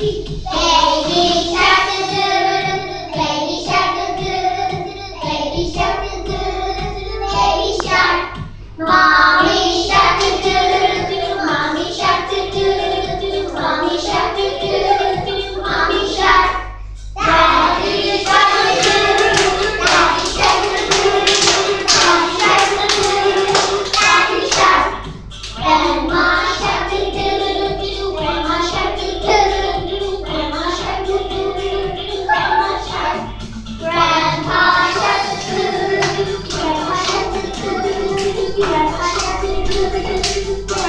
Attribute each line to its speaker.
Speaker 1: Shark,